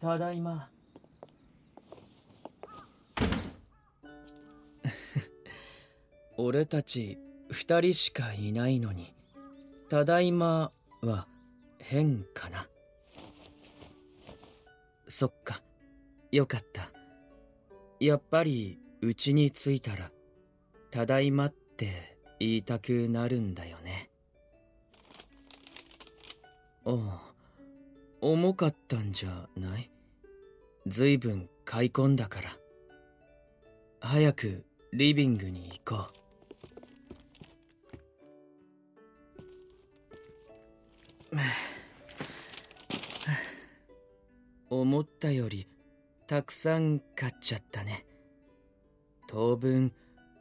ただいま。俺たち二人しかいないのに、ただいまは変かな。そっか、よかった。やっぱりうちに着いたら、ただいまって言いたくなるんだよね。ああ、重かったんじゃない？ずいぶん買い込んだから。早くリビングに行こう。思ったよりたくさん買っちゃったね。当分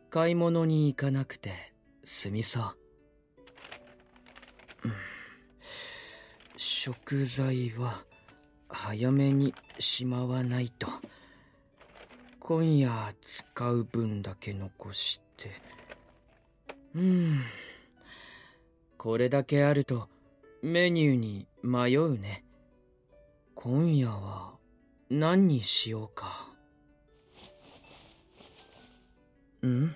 買い物に行かなくて済みそう。食材は早めにしまわないと。今夜使う分だけ残して。うん。これだけあるとメニューに迷うね。今夜は何にしようか。うん？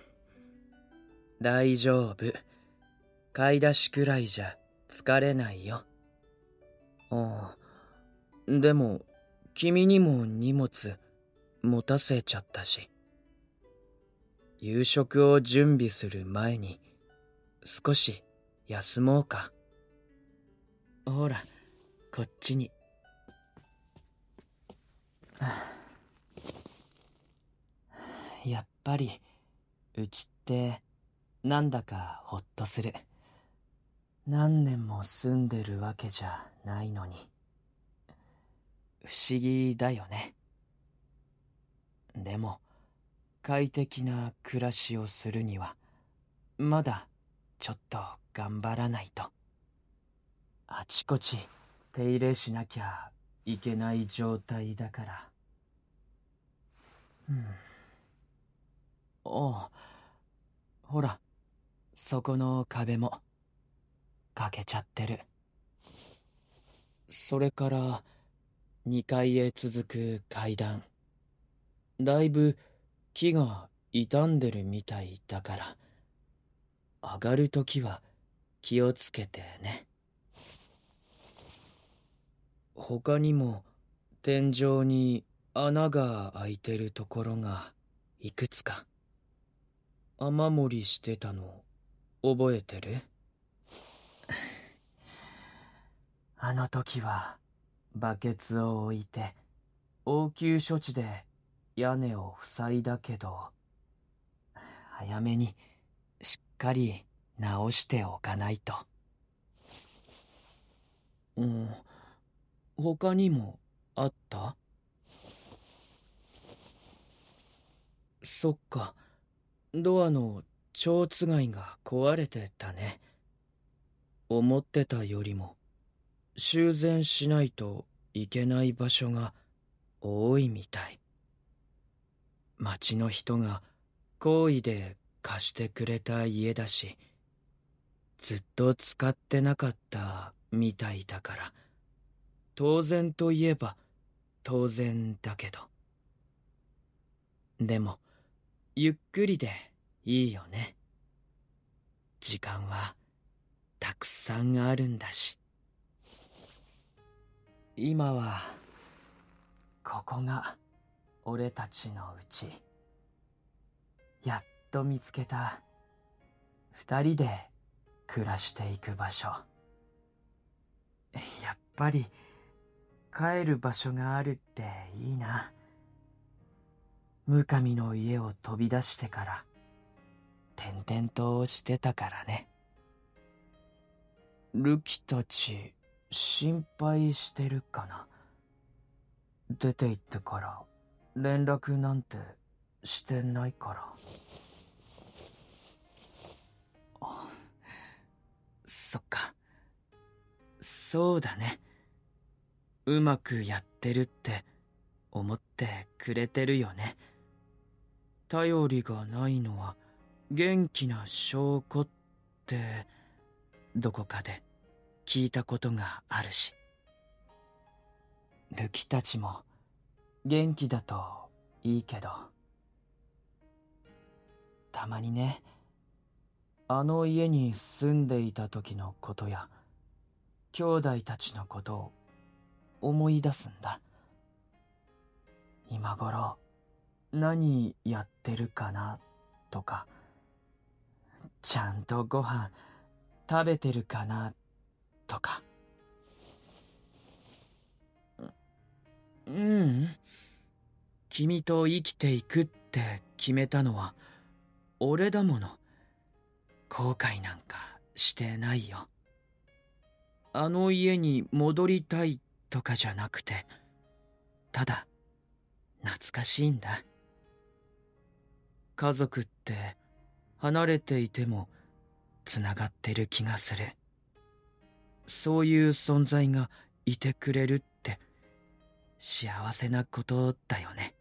大丈夫。買い出しくらいじゃ疲れないよ。ああ。でも君にも荷物持たせちゃったし。夕食を準備する前に少し休もうか。ほらこっちに。やっぱりうちってなんだかほっとする。何年も住んでるわけじゃないのに。不思議だよね。でも快適な暮らしをするにはまだちょっと頑張らないと。あちこち手入れしなきゃいけない状態だから。うん。おう。ほらそこの壁も。欠けちゃってる。それから2階へ続く階段。だいぶ木が傷んでるみたいだから上がるときは気をつけてね。他にも天井に穴が開いてるところがいくつか。雨漏りしてたの覚えてる？あの時はバケツを置いて応急処置で屋根を塞いだけど早めにしっかり直しておかないと。うん他にもあった？そっか。ドアの蝶つがいが壊れてたね。思ってたよりも。修繕しないといけない場所が多いみたい。町の人が好意で貸してくれた家だしずっと使ってなかったみたいだから。当然といえば当然だけど。でもゆっくりでいいよね。時間はたくさんあるんだし。今はここが俺たちのうちやっと見つけた二人で暮らしていく場所。やっぱり帰る場所があるっていいな。向上の家を飛び出してから転々としてたからね。ルキたち心配してるかな？出て行ってから。連絡なんてしてないから。そっか。そうだね。うまくやってるって思ってくれてるよね。頼りがないのは元気な証拠ってどこかで。聞いたことがあるし。ルキたちも元気だといいけど。たまにねあの家に住んでいた時のことや兄弟たちのことを思い出すんだ。今頃何やってるかなとかちゃんとご飯食べてるかなとか。ううん。君と生きていくって決めたのは俺だもの。後悔なんかしてないよ。あの家に戻りたいとかじゃなくて。ただ懐かしいんだ。家族って離れていてもつながってる気がする。そういう存在がいてくれるって幸せなことだよね。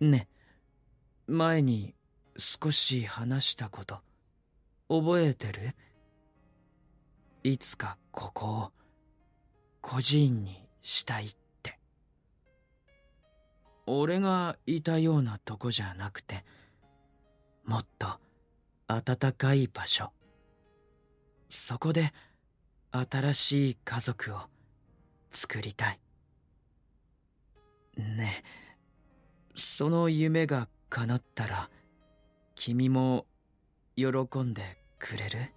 ね。前に少し話したこと覚えてる？いつかここを孤児院にしたいって。俺がいたようなとこじゃなくてもっと暖かい場所。そこで新しい家族を作りたい。ねえその夢が叶ったら君も喜んでくれる？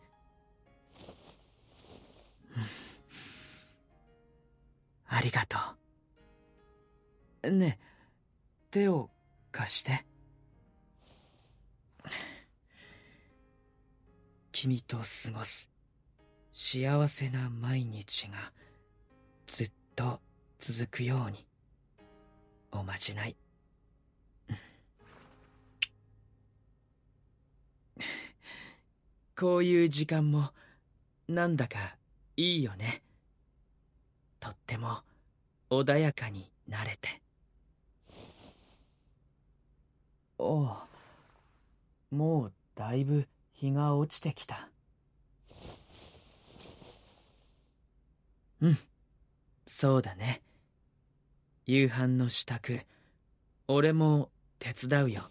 ありがとう。ねえ手を貸して。君と過ごす。幸せな毎日がずっと続くように。おまじない。こういう時間もなんだかいいよね。とっても穏やかになれて。おう。もうだいぶ日が落ちてきた。うん。そうだね。夕飯の支度俺も手伝うよ。